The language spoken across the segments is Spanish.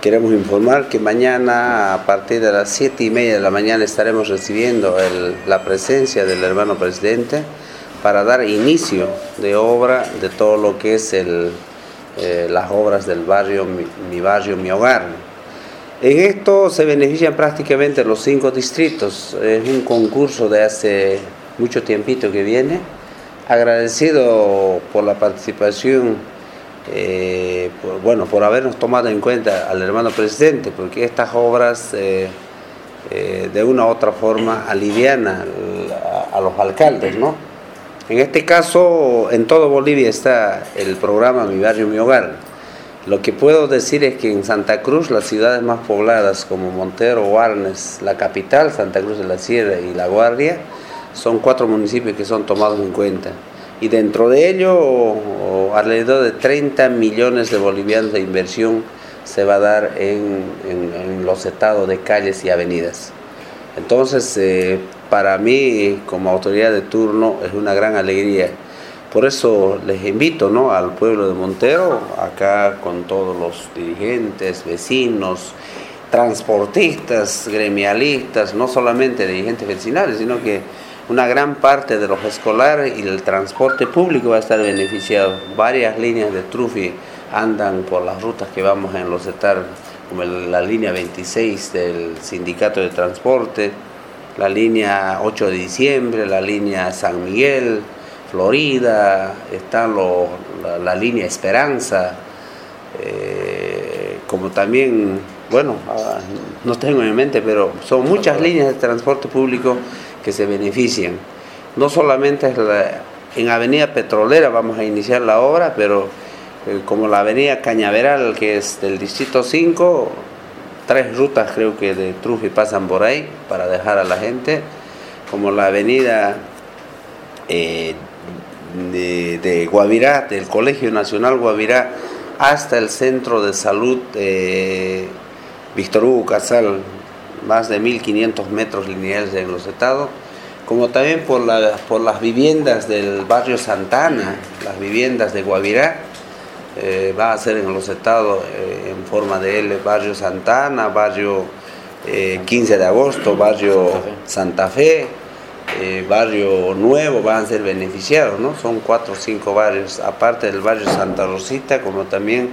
Queremos informar que mañana a partir de las 7 y media de la mañana estaremos recibiendo la presencia del hermano presidente para dar inicio de obra de todo lo que es eh, las obras del barrio mi, barrio, mi hogar. En esto se benefician prácticamente los cinco distritos. Es un concurso de hace mucho tiempito que viene. Agradecido por la participación eh, bueno, por habernos tomado en cuenta al hermano presidente, porque estas obras eh, eh, de una u otra forma alivian a, los alcaldes, ¿no? En este caso, en todo Bolivia está el programa Mi Barrio, Mi Hogar. Lo que puedo decir es que en Santa Cruz, las ciudades más pobladas como Montero, Guarnes, la capital, Santa Cruz de la Sierra y La Guardia, son cuatro municipios que son tomados en cuenta y dentro de ello alrededor de 30 millones de bolivianos de inversión se va a dar en, los estados de calles y avenidas. Entonces, eh, para mí, como autoridad de turno, es una gran alegría. Por eso les invito ¿no? al pueblo de Montero, acá con todos los dirigentes, vecinos, transportistas, gremialistas, no solamente dirigentes vecinales, sino que una gran parte de los escolares y el transporte público va a estar beneficiado. Varias líneas de Trufi andan por las rutas que vamos en los estar, como la línea 26 del Sindicato de Transporte, la línea 8 de diciembre, la línea San Miguel, Florida, está la, línea Esperanza, eh, como también, bueno, ah, no tengo en mente, pero son muchas líneas de transporte público que se beneficien. No solamente en Avenida Petrolera vamos a iniciar la obra, pero eh, como la Avenida Cañaveral, que es del Distrito 5, tres rutas creo que de Trufi pasan por ahí para dejar a la gente, como la Avenida eh, de, Guavirá, del Colegio Nacional Guavirá, hasta el Centro de Salud eh, Víctor Hugo Casal, más de 1.500 metros lineales en los estados, como también por, por las viviendas del barrio Santana, las viviendas de Guavirá, eh, va a ser en los estados eh, en forma de L, barrio Santana, barrio 15 eh, de agosto, barrio Santa Fe, barrio Nuevo, van a ser beneficiados, ¿no? Son cuatro o cinco barrios, aparte del barrio Santa Rosita, como también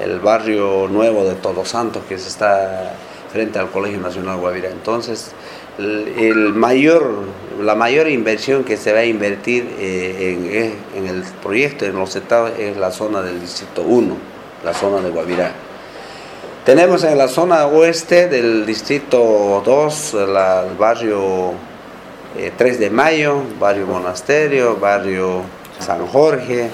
el barrio nuevo de Todos Santos que se está frente al Colegio Nacional Guavirá. Entonces, el, mayor, la mayor inversión que se va a invertir eh, en, el proyecto en los estados es la zona del Distrito 1, la zona de Guavirá. Tenemos en la zona oeste del Distrito 2 el barrio 3 eh, de Mayo, barrio Monasterio, barrio San Jorge,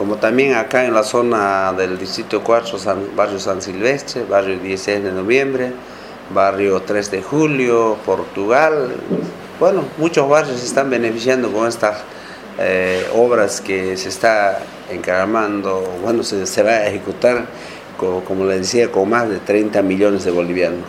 como también acá en la zona del Distrito 4, barrio San Silvestre, barrio 16 de noviembre, barrio 3 de julio, Portugal. Bueno, muchos barrios se están beneficiando con estas eh, obras que se está encaramando, bueno, se, va a ejecutar, como, como les decía, con más de 30 millones de bolivianos.